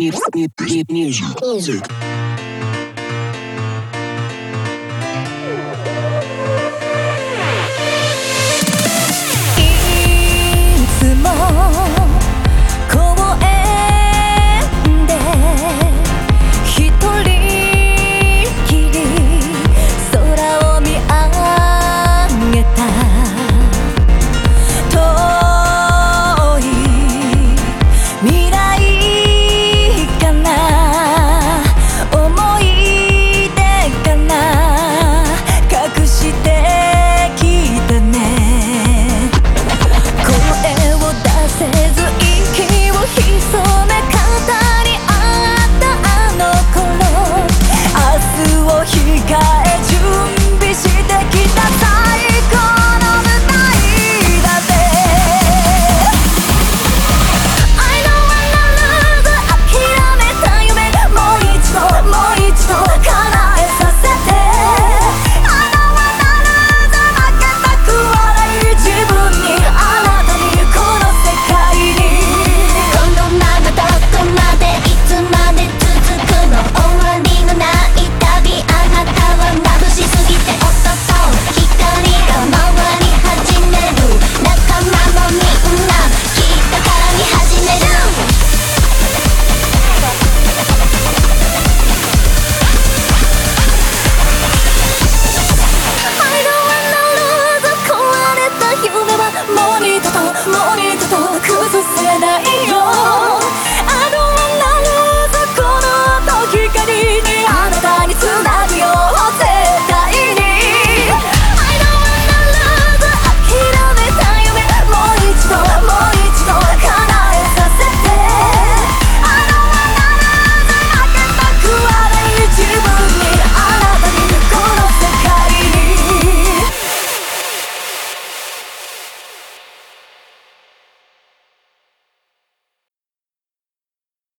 Music. Music. 崩せないよ